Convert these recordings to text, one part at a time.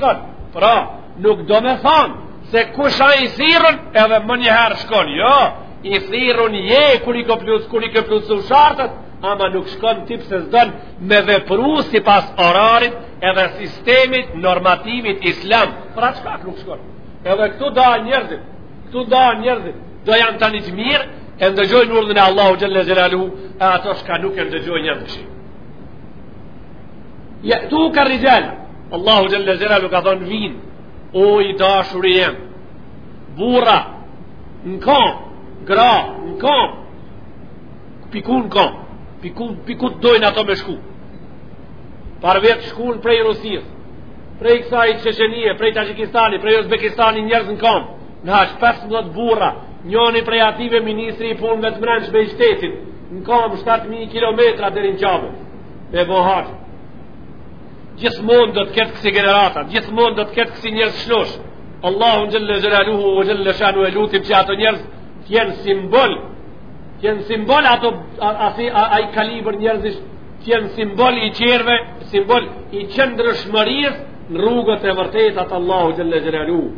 Shkon, pra, nuk do me thonë, se kush a i thirrun, edhe menjëherë shkon, jo, i thirrun je, kur i ke plotë, kur i ke plotësu shartet, ama nuk shkon ti pse s'don me vepru sipas orarit edhe sistemit normativit islam. Pra çka nuk shkon? Edhe këtu dan njerëzit, këtu dan njerëzit, do janë tani t'mirë, e ndëgjojnë urdhnin e Allahu xhalla xhelaluhu, e ato shka nuk e ndëgjojnë janë të kqij. Jatuka rixhala. Allahu xhalla xhelaluhu ka thon vin. O i dashuri jem. Burra n'kamb. Gra n'kamb. Pi ku n'kamb. Pi ku, pi ku t'dojnë ato me shku. Parvjet shkun prej Rusis. Prej kësaj Çeçenie, prej Tajikistani, prej Uzbekistani njerëz n'kamb. Në haxh 15 burra. Njoni prej atyve ministri i punëve të mbrendshme i shtetit. N'kamb 7000 kilometra deri në Qabe. Me bo haxh. Gjithmonë do të ketë kësi generata, gjithmonë do të ketë kësi njerëz shlosh. Allahu xhalla xhelaluhu ve xhalla shanu e lutim që ato njerëz të jenë simbol, të jenë simbol ato asi ai kalibër njerëzish të jenë simbol i tjerve, simbol i qëndrueshmërisë në rrugët e vërteta të Allahu xhalla xhelaluhu.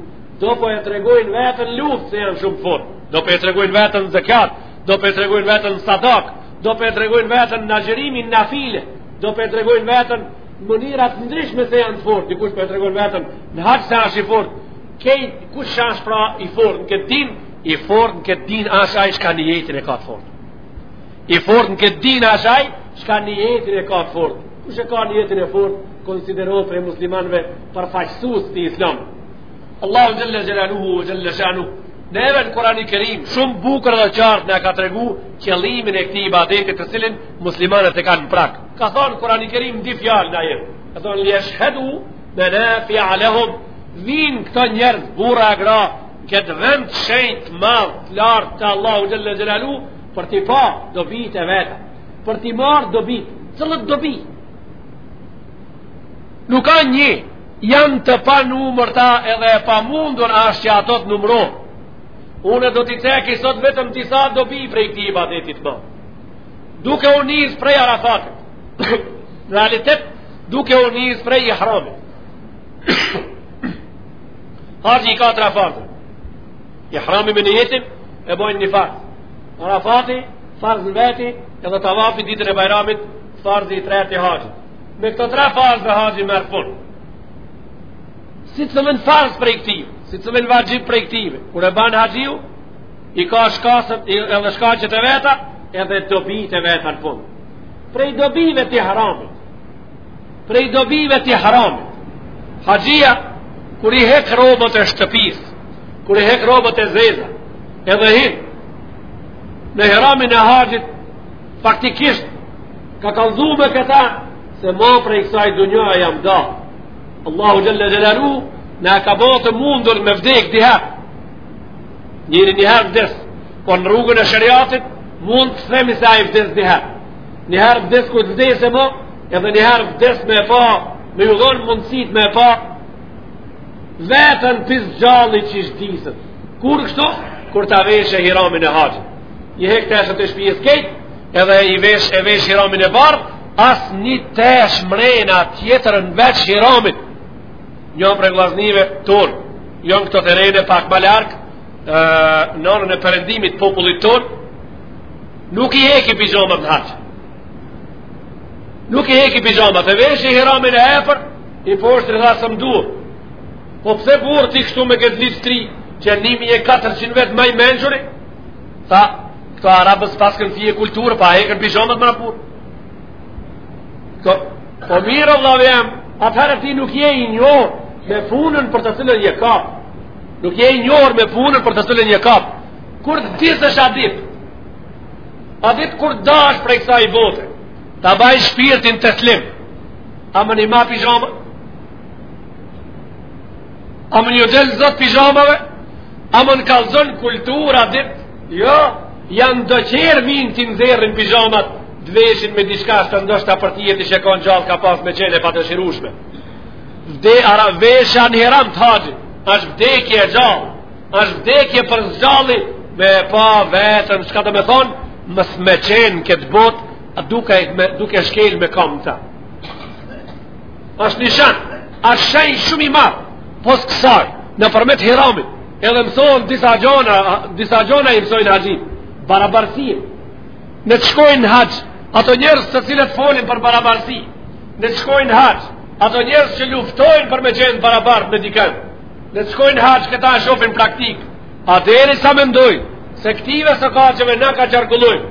Do po e tregojnë veten n'luftë se janë shumë fort. Do po e tregojnë veten n'zakat, do po e tregojnë veten n'sadak, Do po e tregojnë veten n'agjërimin nafile, do po e tregojnë veten në mënyra t'ndryshme se janë të fort, dikush po e tregon veten në haxh se ashtë i fort, kej kush që ashtë pra i fort në këtë din, i fort në këtë din ashtë aj shka nijetin e ka të fort. I fort në këtë din ashtë aj shka nijetin e ka të fort. Kush e ka nijetin e fort, konsiderohet prej muslimanve përfaqësus të islamit. Allahu xhalla xhelaluhu ve xhalla shanu. Neve n'Kur'ani Kerim, shumë bukur dhe qartë na ka tregu qëllimin e këtij ibadeti të cilin muslimanët e kanë në prag. Ka thënë n'Kur'ani Kerim n'dy fjalë n'ajet. Ka thënë li jeshhedu menafia lehum vin këto njerëz burra e gra n'këtë vend të shenjtë madh të lartë të Allahu xhalla xhelaluhu për t'i pa dobitë e veta. Për t'i marr dobitë, cillat dobi? Nuk ka një Janë të panumërta edhe e pamundur ashtë që ato të numrohen. Unë do t'i ceki sot vetëm disa dobi prej këtij ibadetit t'madh. Duke u nis prej Arafatit. Në realitet, duke u nis prej ihramit. Haxhi i ka tre farze. Ihrami me nijetin, e bojnë një farz. Arafati, farz në veti, edhe tavafi ditën e bajramit, farzi i treti i haxhit. Me këto tre farze haxhi merr fund. Secilin farz prej këtive, secilin vaxhib prej këtive, kur e ban haxhiu, i ka shkasën, i, edhe shkaqet e veta, edhe dobitë e veta në fund. Prej dobive të ihramit, prej dobive të ihramit, haxhia, kur i hek rrobat e shtëpisë, kur i hek rrobat e zeza, edhe hin, në hiramin e haxhit, Faktikisht, ka kallzu me këta se ma prej kësaj dunjaje jam da. Allahu xhel-le xhelaluhu na e ka bo të mundur me vdek dy herë. Njeri njëherë vdes, po në rrugën e sheriatit mund të themi se ai vdes dy herë. Njëherë vdes kur të vdesë mo, edhe njëherë vdes me e pa, me ju dhonë mundësitë me e pa, veten për së gjalli qysh vdes. Kur kështu? Kur ta veshë hiramin e haxhit. I hek teshat e shpijës krejt, edhe i vesh e vesh hiramin e bardhë, asnjë teshë mrena tjetër veç hiramin. Njën prej vllaznive tonë, njën këto terene pak ma larg, në anën e perëndimit popullit tonë, nuk i heki pizhamat në haxh. Nuk i heki pizhamat, e veshi hiramin e epër, i poshtri tha s'më duhet. Po pse burrë ti kështu me këtë litë tri, që 1400 vjet maj mençuri, Tha, këto arabë s'paskan fije kulture, pa i hekën pizhamat më në purë. Këto, po mirë, o vllau jem, atëherë ti nuk je i njohur me punën për të cilën je kap. Nuk je i njohur me punën për të cilën je kap. Kur të vdesësh at ditë, at ditë kur dahesh prej kësaj bote, ta baj shpirtin teslim, a mun i ma pizhamat, A mun ju del zot pizhamave, a mun kallzon kulturë at ditë, jo, janë do tjerë vinë t'i nxerrin pizhamat, t'veshin me diçka çka ndoshta për ty deri sa je kon gjallë ka pas me qenë e padëshirushme. Vde, ara, veshja në hiram të haxhit, është vdekje gjallë, është vdekje për s'gjalli, me pa veten, çka do me thonë, mos me qenë n'këtë botë, duke, duke shkel me kam të. është nishan, është shenjë shumë e madhe, pos kësaj, nëpërmjet hiramit, edhe mëson disa gjona, disa gjona i mëson haxhi, barabarësinë, ne të shkojnë në haxh, ato njerëz të cilët folin për barabarësi, ne të shkojnë në haxh, ato njerëz që luftojnë për me qenë barabartë me dikën, ne të shkojnë në haxh këta e shofin praktikë, a deri sa mendojnë, se këtive sokaqeve në ka qarkullojnë,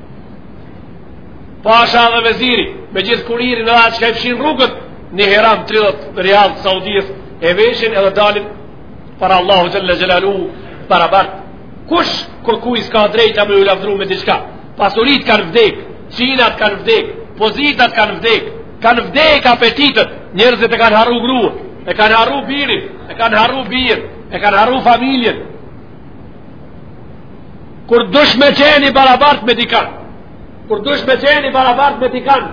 Pasha dhe veziri, me gjithë kuririn dhe atë që ka i fshin rrugët, një ihram 30 rial të Saudisë, e veshin edhe dalin para Allahut xhel-le xhelaluhu t'barabartë. Kush kurkujt s'ka drejta me u lafdru me diçka? Pasuritë kanë vdek, çinat kanë vdek, pozitat kanë vdek, kanë vdek apetitet, njerëzit e kanë harru gruen, e kanë harru birin, e kanë harru bijën, e kanë harru familjen, kur dush me qeni barabart me dikan kur dush me qeni barabart me dikan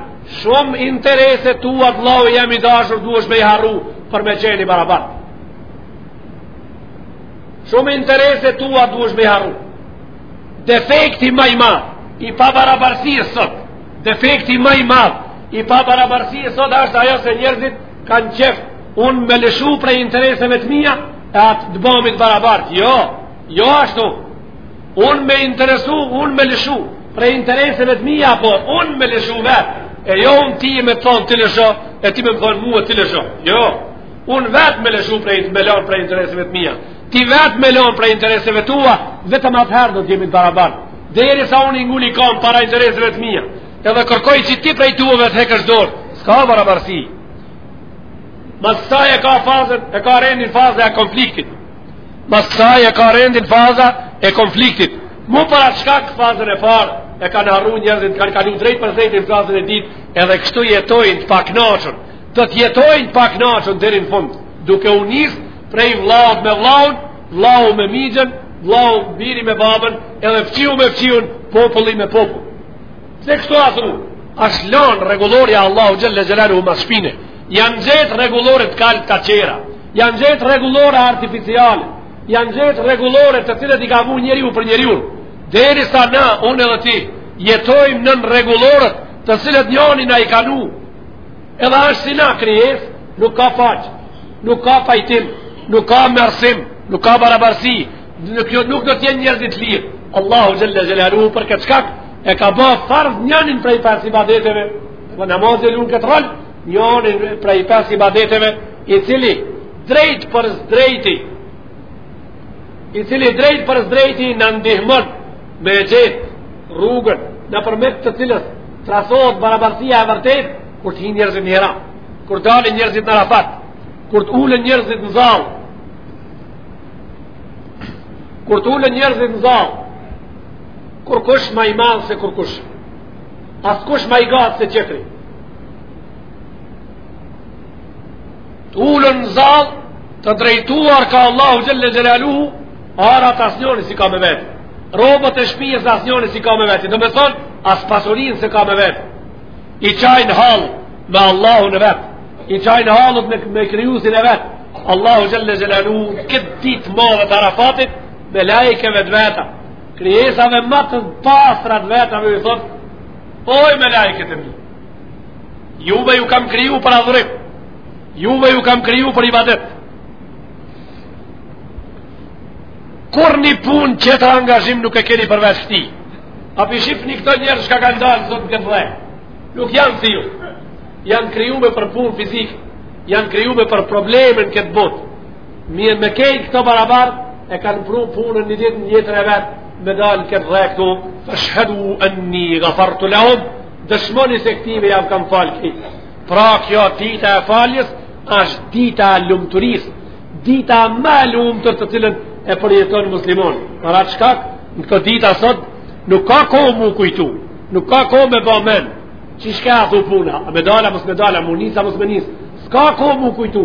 shumë interese tua vllau jem i dashur duhesh me i harru për me qeni barabart shumë interese tua duhesh me i harru defekti ma i madh i pabarabarsisë sot defekti ma i madh i pabarabarsisë sot ashtë ajo se njerëzit kanë qejf unë me lëshu prej intereseve të mija e atë të bahemi t'barabart, jo, jo ashtu, unë me interesu, unë me lëshu, prej intereseve të mija, po, unë me lëshu vetë, e jo unë ti me thonë të lësho, e ti me më thonë mua të lësho, jo, unë vetë me lëshu prej, me lënë prej intereseve të mija, ti vetë me lënë prej intereseve tua, vetëm atëherë do të jemi të barabart, derisa unë i nguli kamb para intereseve të mija, edhe kërkoj që ti prej tuve të hekësh dorë, s'ka barabarsi, Mas kësaj e ka fazën, e ka rendin faza e konfliktit. Mas kësaj e ka rendin faza e konfliktit. Mu për atë shkak fazën e parë, e kanë harru njerëzit, kanë kalu drejtpërdrejt në fazën e dytë, edhe kështu jetojnë të paknaqun. Do të jetojnë të paknaqun deri në fund, duke u nisë prej vllaut me vllaun, vllau me mixhën, vllau biri me babën, edhe fqiu me fqiun, populli me popull. Pse kështu a thu, ashtë lanë rregullorja e Allahut xhel-le xhelaluhu mas shpine, Janë gjetë rregullore të kalë të tjera, janë gjetë rregullore artificiale, janë gjetë rregullore të cilat i ka vu njeriu për njeriun. Derisa na, unë edhe ti, jetojmë nën rregulloret të cilat njani na i ka vu. Edhe ashtë si na krijesë, nuk ka paqe, nuk ka pajtim, nuk ka mërsim, nuk ka barabarsi, nuk, nuk do t'jen njerëzit të lirë. Allahu xhel-le xhelaluhu për këtë shkak e ka bërë farz njanin prej farz ibadeteve, dhe namazi e lun këtë rol, Njonin prej farz ibadeteve i cili drejtpërsëdrejti i cili drejtpërsëdrejti na ndihmon me gjetë rrugën nëpërmjet të cilës trasohet barabarsia e vërtetë kur të hijnë njerëzit n'ihram kur dalin njerëzit në Arafat kur të ulen njerëzit në zall kur të ulen njerëzit në zall kurkush ma i madh se kurkush Askush ma i gatë se qetri. Të ulun në zall, të drejtuar ka Allahu xhel-le xhelaluhu, arat asnjoni s'i ka me veti. Robët e shpijës asnjoni s'i ka me veti. Domethonë, as pasurinë s'e ka me veti. I qajnë hallet me Allahun e vet. I qajnë hallet me, me krijusin e vet. Allahu xhel-le xhelaluhu, këtë ditë madhe të Arafatit, melaikeve të veta. Krijesave ma të pastra të veta i thot, oj melaiket e mi. Juve ju kam kriju për adhurim. Juve ju kam kriju për ibadet. Kurrnjë punë qetër angazhim nuk e keni përveç këti. A po i shifni këto njerëz çka kanë dalë sot n'këtë dhe. Nuk janë si ju. Janë krijume për punë fizike. Janë krijume për probleme në këtë botë. Mirë me krejt këto barabar e kanë pru punën një ditë n'jetë të vet me dalë n'këtë dhe këtu feshhedu enni gafartu lehum dëshmoni se këtive jav kam falë pra kjo dita e faljes është dita e lumturisë dita ma e lumtur të cilën e përjeton muslimoni për atë shkak në këto dita sot nuk ka kohë mu kujtu nuk ka kohë me ba men çka a thu puna a me dalë a mos me dalë a mu nisë a mos me nisë s'ka kohë mu kujtu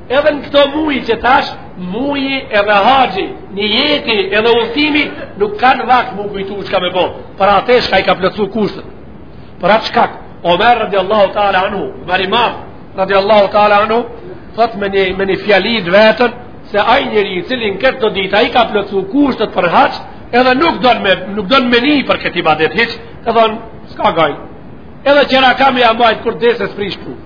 Edhe në këto muaj qetash, muaji edhe haxhi, nijeti edhe udhëtimi nuk kanë vakt mu kujtu çka me bë. Për atë çka i ka plotsu kushtet. Për atë shkak Omer radiallahu ta'ala anhu, Omer imam radiallahu ta'ala anhu, thot me një, me një fjali të vetën, se ai njeri i cili në këtë do ditë ai ka plotsu kushtet për haxh, edhe nuk don me nuk don me ni për këtë ibadet hiç, e thon s'ka gajle. Edhe që na kam ja mbajt kur desë s'prish punë.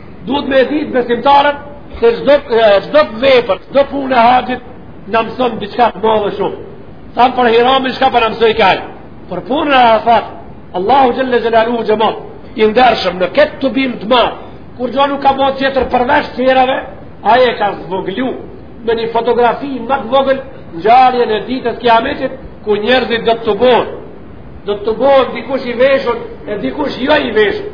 Duhet me ditë besimtarët se çdo çdo vepër, çdo punë e haxhit na mëson diçka të madhe shumë. Thamë për ihramin çka po na mësojka. Për punën e Arafatit, Allahu xhel-le xhelaluhu, xhemat i ndershëm në këtë tubim të madh, kurgjo nuk ka bo tjetër përveç tjerave, ai e ka zvogëlu me një fotografi ma të vogël ngjarjen e ditës kiametit ku njerëzit do të tubohen. Do të tubohen dikush i veshun e dikush jo i veshun.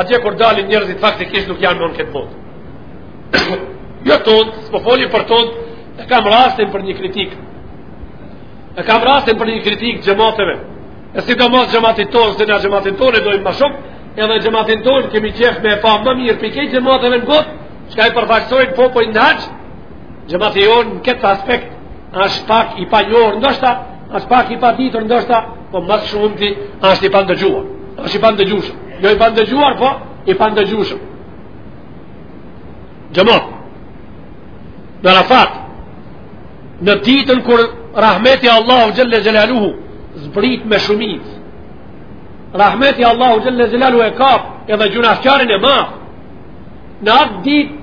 Atje kur dalin njerëzit faktikisht nuk janë mo në këtë botë. jo tonët, s'po foli për tonët, e kam rastin për një kritikë. E kam rastin për një kritikë xhemateve. E sidomos xhematit tonë, se na xhematin tonë e dojmë ma shumë, edhe xhematin tonë kemi qef me e pa ma mirë prej krejt xhemateve në botë, çka i përfaqësojnë po shkojnë në haxh, xhemati jonë në këtë aspekt, është pak i panjohur ndoshta, është pak i paditur ndoshta, po më së shumti është i pandëgjuar. Është i pandëgjueshëm. Jo i pandëgjuar, po i pandëgjueshëm. Xhemat, në Arafat, në ditën kur rahmeti Allahu xhelle xhelaluhu zbrit me shumicë. Rahmeti Allahu xhelle xhelaluhu e kap edhe gjynahqarin e madh. Në atë ditë,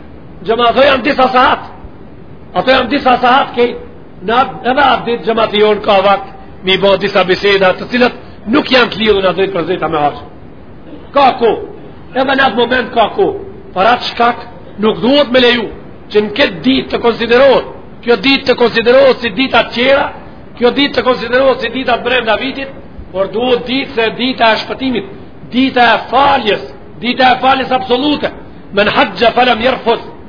xhemat, ato janë disa sahat. Ato janë disa sahat kejt edhe atë ditë xhemati jonë ka vakt m'i bo disa biseda të cilat nuk janë të lidhuna drejtpërdrejt me haxh. Ka kohë, edhe në atë moment ka kohë, për atë shkak nuk duhet me leju që në këtë ditë të konsiderohet, kjo ditë të konsiderohet si ditët e tjera, kjo ditë të konsiderohet si ditët brenda vitit, por duhet ditë se dita e shpëtimit, dita e faljes, ditë e faljes absolute, men haxhxhe felem jerfuth,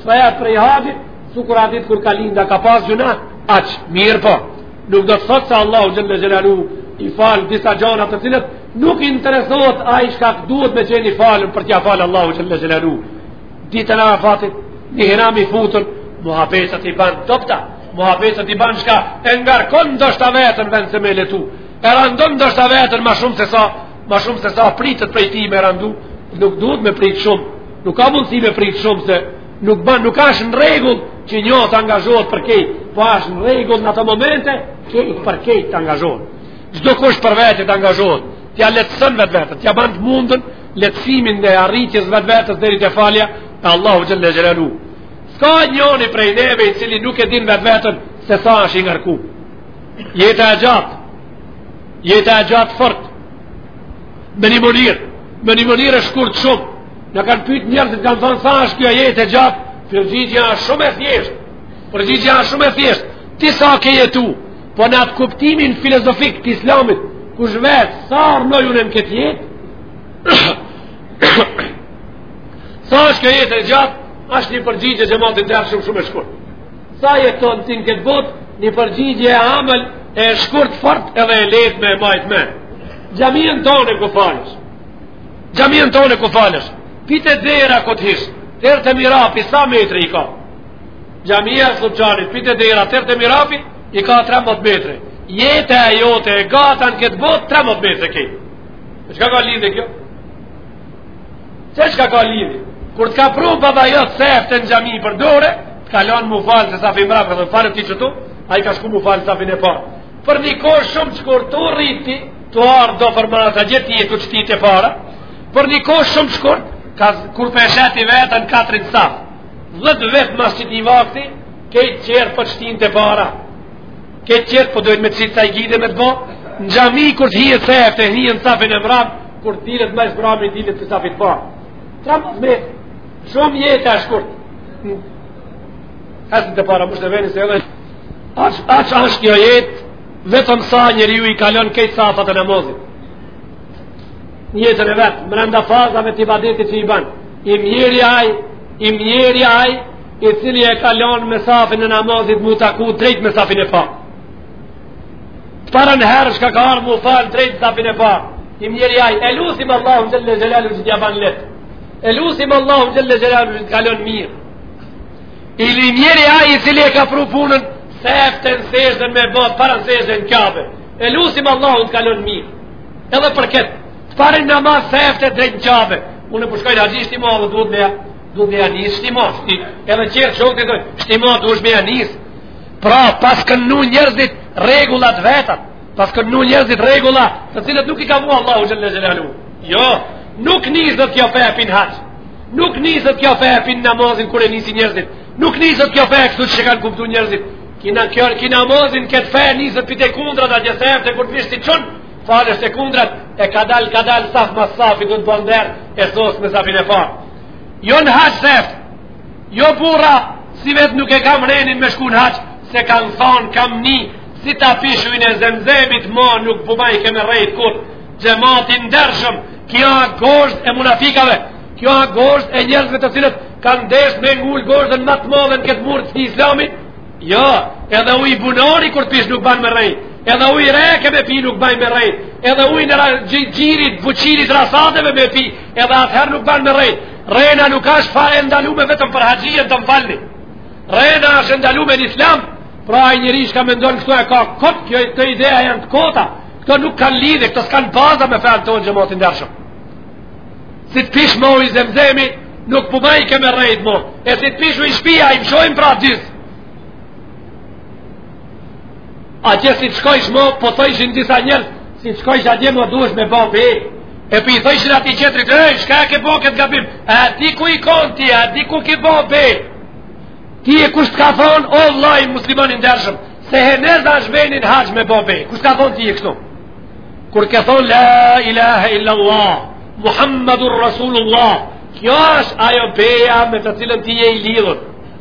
Kthehet prej haxhit, sikur atë ditë kur ka lind, a ka pas gjynah, aq. Mirëpo nuk do të thotë se Allahu xhelle xhelaluhu i fal disa gjana të cilat, nuk interesohet ai çka duhet me qenë i falun për t'ia falë Allahu xhelle xhelaluhu. Ditën e Arafatit, në ihram i futun, muhabetet i ban t'dobta, muhabetet i ban çka, e ngarkon ndoshta veten vend se me e lehtu, e randon ndoshta veten ma shumë se sa, ma shumë se sa pritet prej tij me randu, nuk duhet me pritë shumë, nuk ka mundësi me pritë shumë se nuk ban, nuk asht në rregull që një të angazhohet për kejt, po asht në rregull në ato momente, kejt për kejt të angazhohet. Çdokush për vete të angazhohet, t'ia lehtëson vetvetes, t'ia ban të mundun lehtësimin e arritjes vetvetes deri te falja e Allahu xhelle xhelaluhu. S'ka njoni prej neve i cili nuk e din vetveten, se sa është i ngarku. Jeta e gjatë, Jeta e gjatë fort. Me një mënyrë, me një mënyrë e shkurt shumë. Na kanë pyt njerëzit, kanë thënë sa është kjo jetë e gjatë? Përgjigja është shumë e thjeshtë. Përgjigja është shumë e thjeshtë. Ti sa ke jetu? Po në atë kuptimin filozofik të Islamit, kush vet sa rrnoj unë në këtë jetë? sa është kjo jetë e gjatë? Është një përgjigje xhemat i ndershëm shumë e shkurt. Sa jeton ti në këtë botë, një përgjigje e amël e shkurt fort edhe e lehtë me majt men. Xhaminë tonë ku falesh. Xhaminë tonë ku falesh. Pi te dera ku të hish, ter te mihrabi sa metri i ka. Xhamia e Sllupçanit, pi te dera ter te mihrabi i ka 13 metri. Jeta jote e gata në këtë botë 13 metri kejt. Çka ka lidhje kjo? Qe çka ka lidhje? Kur të ka pru baba jot sefte në xhami për dore, të ka lanë mu falë te safi mram, ka dhe falu ti qetu, ai ka shku mu falë safin e parë. Për një kohë shumë shkurt tu u rrit ti, tu ardh do për mëna të gjithë një të qëtit e para, për një kohë shumë shkurt, ka, kur po e sheh ti veten katrin saf, dhe të vetë mas qatij vakti, kejt qërë po t'qetin të para, kejt qërë për po dojnë me qitë sa i gjide me të bo, në xhami kur të hihet sefte, hihet safin e mram, Kur dilet më s'mbrami, dilet pi safit parë. Pra më me, shumë jetë e shkurt. Hesë në të para, më shtë veni se edhe, aq, aq është kjo jetë, vetëm sa njeriu i kalon kejt safat e namazit. Jetën e vet, mrenda fazave të ibadetit që i ban. I mjeri aj, i mjeri aj, i cili e kalon me safin e namazit mu taku drejt me safin e pa. Parën herë çka ka ardh mu falë drejt safin e parë. I mjeri aj, e lusim Allahun xhele xhelaluhu t'ja ban lehtë. E lusim Allahun xhele xhelaluhu t'kalon mirë. I mjeri aj i cili e ka pru punën seften sexhden me bo, parën sexhden në Qabe. E lusim Allahun t'kalon mirë. Edhe për këtë, të parin namaz sefte drejt në Qabe. Unë e po shkoj në haxh shtimo, dhe duhet me ja, duhet me ja nis shtimo. Edhe qërë që unë të dojnë, shtimo, duhet me ja nis. Pra, paskan vnu njerëzit rregullat vetat, paskan vnu njerëzit rregulla, të cilat nuk i ka vu Allahu xhele xhelaluhu. Jo, nuk niset kjo fe pi n'haxh, nuk niset kjo fe pi namazin kur e nisin njerëzit, nuk niset kjo fe kshtu që kanë kuptu njerëzit, kina, kjo, kina namazin këtë fe niset pi te kundrat aje sefte kur t'ishe ti çun, falshe te kundrat, e kadal, kadal, saf mas safi du të bënder, e sos me safin e parë. Jo në haxh sefte, Jo burra, sivjet nuk e kam renin me shku në haxh, se kanë thonë kam ni, si ta pish ujin e Zemzemit, ma nuk po ban ke me rrejt kurr, xhemat i ndershëm, kjo a gozhdë e munafikave, kjo a gozhdë e njerëzve të cilët kanë desh me ngul gozhdën ma të madhe në këtë mur të islamit, jo, edhe uj bunari kur t'pish nuk ban me rrejt, edhe uj rreke me pi nuk ban me rrejt, edhe ujin e gjirit buqirit rasateve me pi, edhe atëherë nuk ban me rrejt, Rrena nuk është pra e ndalume vetëm për haxhijën të m'falni. Rrena është e ndalume në islam, pra ai njeri çka mendon kshtu e ka kot, këto ideja janë të kota, këto nuk kanë lidhje, këto s'kanë baza me fenë tonë xhemat i ndershëm. Si të pish mo uj Zemzemi, nuk po ban ke me rrejt mo, e si të pish uj shpia, i mshojmë për dysh. Atje si të shkojsh mo, po thojshin disa njerëz, si të shkojsh atje mo duhesh me bo be. E po i thojshin atij tjetrit, çka e ke bo këtë gabim, e di ku je konë ti, e di ku ke bo be. Tije kush të ka thonë, o vllai musliman i ndershëm, se hënez të shkon n'haxh me bo be. Kush të ka thonë tije kështu? Kur ke thonë, la ilahe illallah, Muhammadun Rasulullah, kjo është ajo beja me të cilën ti je i lidhët.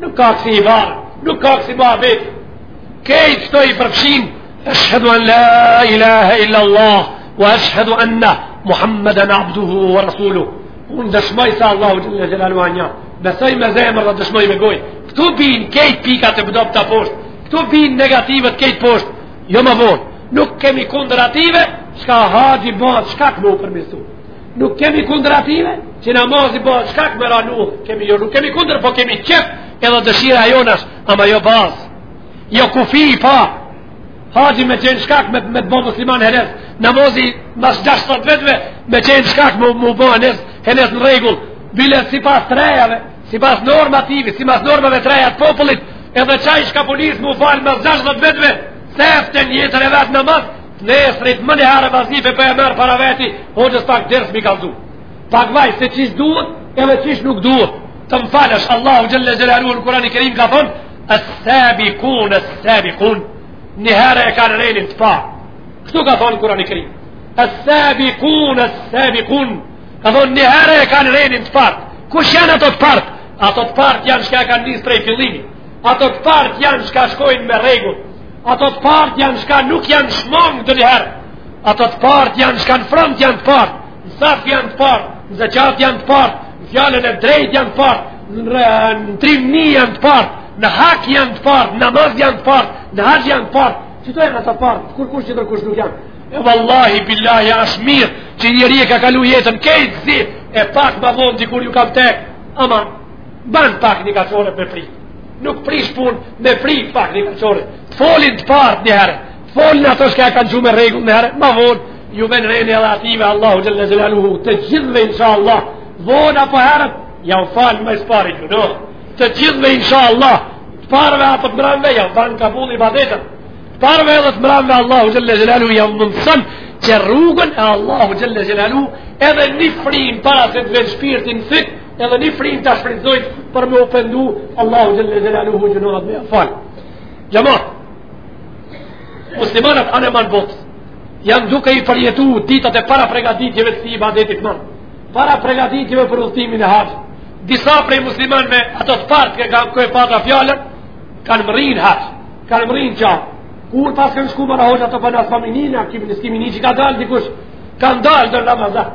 Nuk ka kësi llaf, nuk ka kësi muhabet. Krejt këto i përfshin, eshhedu an la ilaha illa Allah, wa eshhedu anna Muhammeden abduhu wa rasulu. Unë dëshmoj se Allahu xhel-le xhelaluhu asht nja. Besoj me zemër dhe dëshmoj me gojë. Këtu bin krejt pikat e dobta poshtë. Këtu bin negativet krejt poshtë. Jo më vonë. Nuk kemi kundër atyve, çka haxhi bahet, çka kanë m'u përmisu. nuk kemi kundër atyve, që namazi bo, çka kanë m'e pranu, kemi jo, nuk kemi kundër, po kemi qejf, edhe dëshira jonë asht, ama jo baz, jo kufi i pa, haxhi me qenë shkak me, me të bo musliman hënez, namazi mas 60 vjetve, me qenë shkak me u bo hënez, hënez në rregull, bile sipas të rejave, sipas normativi, sipas normave të reja t'popullit, edhe qaj shka po nis m'u falë mas 60 vjetve, se është tjetër e vetë namaz, N'e sret me një herë vazife po e merr para veti, hoxhës pak ders me i kallzu. Pak vaz se qysh duhet edhe qysh nuk duhet. Të më falësh, Allahu xhel-le xhelaluhu në Kurani Kerim ka thonë, es-sabikun, es-sabikun, një herë e kanë renin të partë. Kështu ka thonë Kurani Kerim. Es-sabikun, es-sabikun, ka thonë një herë e kanë renin të partë. Kush janë ato të partë? Ato të partë janë shka e kanë nisë prej fillimi. Ato të part janë shka shkojnë me rregull. Ato të part janë shka nuk janë shmong donjëherë. Ato të part janë shka në front janë të part. Në saf janë të part. Në zeqat janë të part. Në fjalën e drejt janë të part. Në trimni janë të part. Në hak janë të part. Në namaz janë të part. Në haxh janë të part. Qito janë ato t'part. Kurkush tjetërkush nuk janë? E vallahi, billahi, ashtë mirë që njeriu e ka kalu jetën krejt zi e pak ma vonë dikur ju ka tekë. Ama. Ban pak nji kaq orë me prit. Nuk prish pun me prit pak nji kaq orë. Të folin të partë një herë. Të folin ato shka e kanë çu me rregull një herë. Ma vonë, ju vjen reni edhe atyve, Allahu xhel-le xhelaluhu. Të gjithve, insha Allah, vonë apo herët, ja u falë mëshirën e tij, no? Të gjithve, insha Allah, të parve apo të mramve, ja u banë kabul ibadetin. Të parve edhe të mramve, Allahu xhel-le xhelaluhu, ja u mundëson që rrugën e Allahut xhel-le xhelaluhu, edhe një frimë para se të venë shpirtin fikë, Edhe një frymë ta shfrytëzojmë për me ofendu Allahu xhel-le xhelaluhu atë me e falë. Xhemat, muslimanët anembanë botës, janë duke i përjetu ditët e parapërgatitjeve të këtij ibadeti madh, parapërgatitjeve për udhëtimin e haxhit. Disa prej muslimanve, ato të parët që kanë kohë pa fjalën, kanë mërri në haxh, kanë mërri në Qabe. Kur pas kanë shku mëra hoqë ato për nësë familjinë, a kimi një që ka dalë dikush, kanë dalë në Ramazan.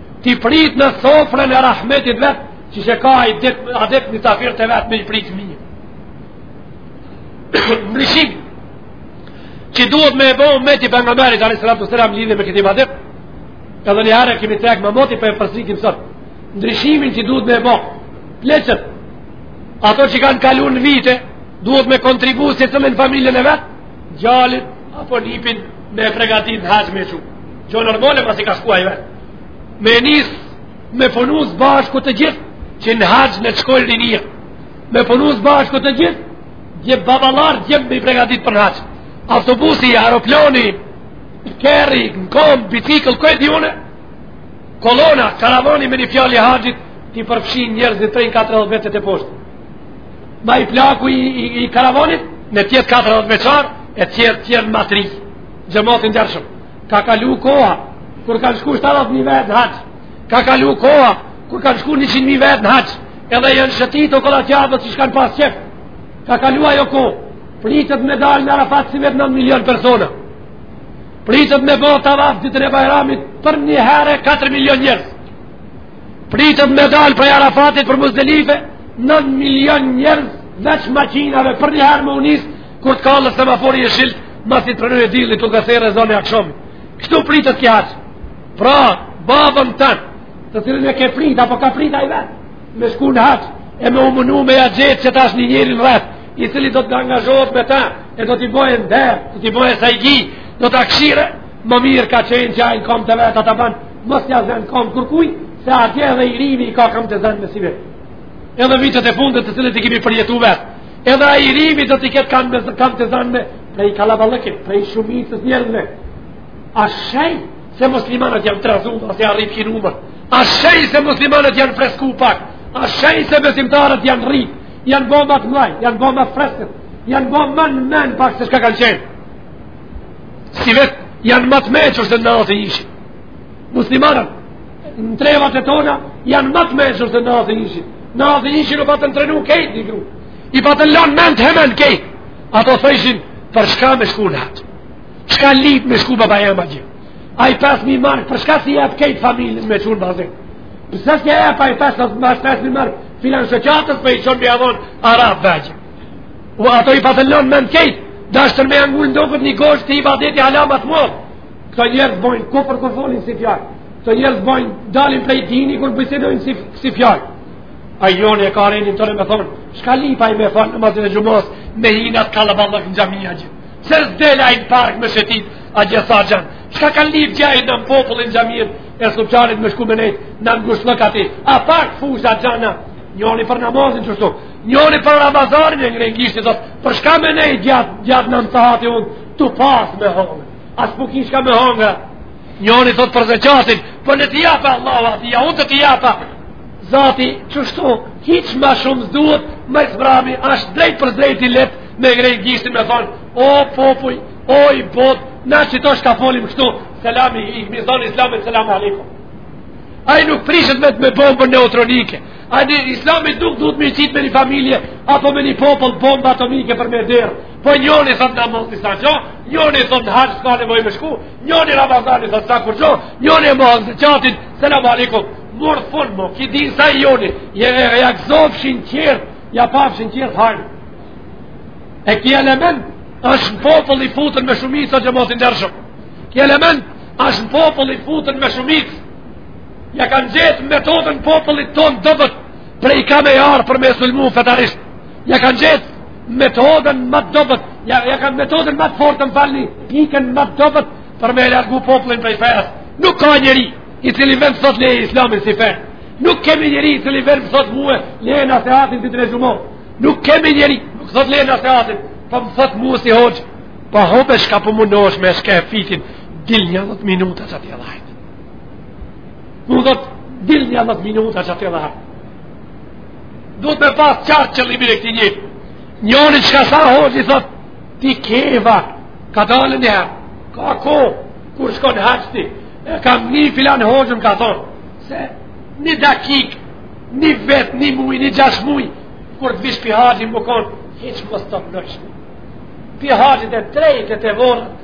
Ti prit në sofrën e rahmetit vet, siç e ka adet, adet një mysafir të vet me e prit mirë. Ndryshim, që duhet me e bo mësim prej Pejgamberit alejhi salatu selam lidhur me këtë ibadet, edhe një herë e kemi cek ma moti por po e përsërisim sot. Ndryshimin që duhet me e bo, pleqët, ato që kanë kalun vite, duhet me kontribu secili në familjen e vet, Djalin apo nipin me e pregatit në haxh me e çu. Jo normale pasi ka shku ai vetë. Me nis me punu bashku të gjithë që në haxh me shku njëri. Me punu bashku të gjithë që baballarët me i pregatit për në haxh. Autobusi, aeroplani, kerri, në kom, bicikl, ku e di une? Kolona, karavani me një fjalë i haxhit t'i përfshin njerëzit prej 40 vjetëve e poshtë. ma i plaku i, i, i karavanit me qenë 40 vjeçar e tjerët të jenë ma t'ri xhemat i ndershëm ka kalu koha kur kanë shku 70.000 vetë në haxh ka kalu koha kur kanë shku 100.000 vetë në haxh edhe janë shëtit okolla Qabes qysh kanë pas qef ka kalu ajo kohë pritet me dalë në Arafat sivjet 9 milion persona pritet me bo tavaf ditën e bajramit për një herë 4 milion njerëz Pritet me dalë prej Arafatit për Muzdelife, 9 milion njerëz veç makinave për një herë me u nis, kur të kallë semafori jeshil, masi të perëndon dielli të thirret ezani i akshamit. Kështu pritet ky haxh. Pra, babën tënë, të cilin e ke pritë, apo ka pritë ai vetë, me shku në haxh, e me u munu me ja gjetë atje tash një njëri në rrëtë, i cili do të angazhohet me ta, e do t'i bojë nder, do t'i bojë sajgi, do t'i kqyre, ma mirë ka qenë që ai n'kom të veta, a ta banë, Mos ja zënë komt kërkuj, se atje edhe i riu i ka kamt e zanme sivjet. Edhe vitet e fundit të cilat i kemi përjetu vetë. Edhe ai i riu do t'i ketë kam, kamt e zanme prej kallaballëkit, prej shumicës njerëzve. A shenj se muslimanët janë trazu, ose a rritë ky numër. A shenj se muslimanët janë fresku pak. A shenj se besimtarët janë rritë, janë bo ma t'mdhaj, janë bo ma t'freskët, janë bo ma në men pak se çka kanë qenë. Sivjet janë ma t'meçëm dhe në atë ishë. muslimanët në trevat e tona janë më të mençur se n'Azi ishin. N'Azi ishin u patën trenu kejt një grup. I patën lan mend hemen kejt. Ato thojshin për shka me shku në atë. Shka lip me shku baba jem a gjë. Ai pas mi marë, për shka s'i jep kejt familjen me çu në bazen. Përse s'ke jep ai pas në mas pas mi marë filan shoqatës për i çon bja dhonë arab vegjë. U ato i patën lan mend kejt. Dashtër me angu ndokët një gosht të ibadeti alamat mërë. Këto njerëz bojnë kufër kur folin ksi fjalë. Këto njerëz bojnë dalin prej dini kur bisedojnë ksi ksi fjalë. Ai njoni e ka rënë tonë me thon, çka lip ai me fal namazin e xhumës me hi n'at kallaballëk në xhami a gjë. Pse s'del ai në park me shetit a gjë sa xhan. Çka ka lip gjë ai në popullin xhamia e subxhanit me shku me nejt në ngushtllëk aty. A pak fusha t'gjana njoni për namazin qeshtu, njoni për Ramazanin e ngren gisht, thot, për shka me nejt gjatë, gjatë në mësahati unë, tu pas me hongër. As nuk i shka me hongër. Njoni thot për zeqatin, për po në të japa, Allah, ati, ja unë të të japa. Zati, qeshtu, hiç ma shumë s'duhet, ma së mbrami, ashtë drejtpërdrejt i let, me ngrejt gishtin me thonë, o popuj, o i bot, na qeto shka folim kështu, selami, i kemi zonë islamit, selamu alejkum. Ai nuk prishet vetëm me bombën neutronike, ai islami nuk duhet me qitë me një familje, apo me një popull bombë atomike për me dherë, Po njoni thot në mund të saqo, njoni thot në haxh s'ka nevoj me shku, njoni Ramazani thot s'ka kurgjo, njoni e mohon zeqatin, selam alejkum, murë fund mo, ki din sa i joni, je e reakzofshin qërë, ja pafshin qërë hajnë. E ki element, është në popull i futun me shumicë, xhemat i ndershëm. Ki element, është në popull i futun me shumicë, ja kanë gjetë metodën popullit tonë dobët, prej kah me i ardh për me sulmu fetarisht, ja kanë gjetë, metodën më të dobët, ja, ja kanë metodën më të fortë, më falni, pikën më të dobët për me largu popullin prej fesë. Nuk ka njeri i cili vjen thot le islamin si fe. Nuk kemi njeri i cili vjen m'thot mua le nasihatin ti trezumo. Nuk kemi njeri, nuk thot le nasihatin, po më thot mua si hoxh, po hoxhë shka po mundohesh me shka fitin, dil një dhet minuta që ati dhajt. Nuk thot, dil një dhet minuta që ati dhajt. Duhet me pas qartë qëllimin e këtij njerit. Njoni çka sa hoxhë i thot, ti keva, ka dalë një herë, ka koh, kur shkon haxh ti, e kam një filan hoxhën, ka thonë, se një dakik, një vetë, një muj, një gjasht muj, kur të vish pi haxhit, më konë, hiç më stop në shumë. Pi haxhit e drejt e te vorret,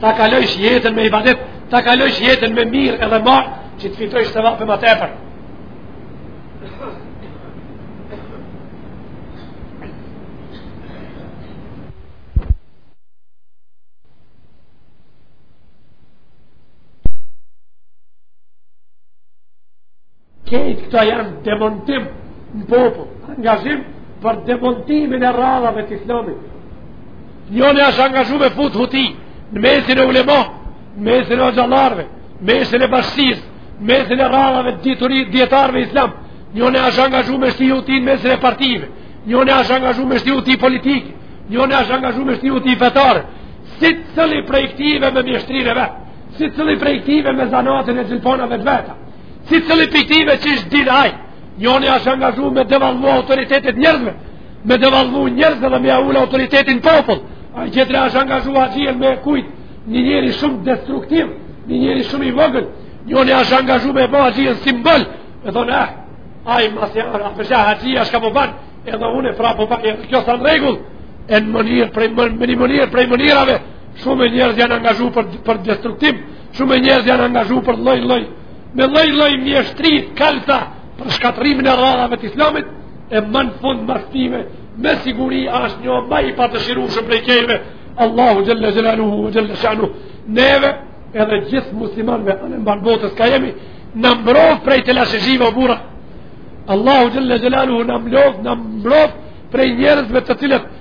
ta kalojsh jetën me ibadet, ta kalojsh jetën me mirë edhe marë, që të fitojsh thevap më tepër. Krejt këto janë demontim në popull, angazhim për demontimin e radhave të islamit. Njoni është angazhu me fut huti në mesin e ulema, në mesin e hoxhallarëve, në mesin e bashkësisë, në mesin e radhave të diturit dijetarëve islam. Njoni është angazhu me shti huti në mesin e partive, njoni është angazhu me shti huti politike, njoni është angazhu me shti huti fetare, secili prej tyve me mjeshtrinë e vet, secili prej tyve me zanatin e gjilponave të veta. secili prej tyve qysh din ai, njoni ashtë angazhu me devalvu autoritetet e njerëzve, me devalvu njerëzve dhe me jau ul autoritetin në popull, ai tjetri ashtë angazhu haxhi me qujt, një njeri shumë destruktiv, një njeri shumë i vogël, njoni ashtë angazhu me bo haxhi simbol, e thonë, eh, ajë masë e arë, a po e sheh haxhia çka po ban, edhe unë pra po baj, e kjo s'a në rregull, e në mënyrë, prej, më, më një mënyrë, prej mënyrave, shumë njerëz janë angazhu për, për destruktiv, Shumë njerëz janë angazhu për lloj lloj me lloj lloj mjeshtri kalta për shkatërrimin e radhave të Islamit e më në fund mes tyve me siguri është një më i padëshirueshëm prej krejtve Allahu xhelle xhelaluhu ve xhelle shanuhu neve edhe gjithë muslimanëve anembanë botës kah jemi na mbroftë prej telashexhive o burra Allahu xhelle xhelaluhu na mbroftë na mbroftë prej njerëzve të cilët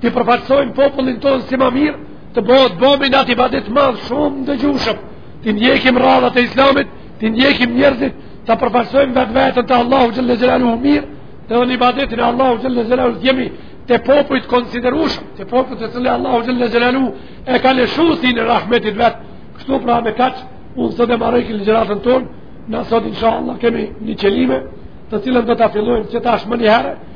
T'i përfaqësojmë popullin tonë si më mirë të bëhet bohemi në at ibadet të madh shumë të dëgjushëm. T'i ndjekim radhët e islamit, t'i ndjekim njerëzit, ta përfaqësojmë vetveten te Allahu xhelle xhelaluhu më mirë dhe në ibadetin e Allahu xhelle xhelaluhu të jemi te popujt e konsiderushëm, te popujt të cilët Allahu xhelle xhelaluhu e ka lëshu shiun e rahmetit të vet. Kështu pra me kaq, unë sot e maroj kit ligjëratën tonë, na sot insha Allah kemi një qelime të cilën do ta fillojmë që tash menjëherë,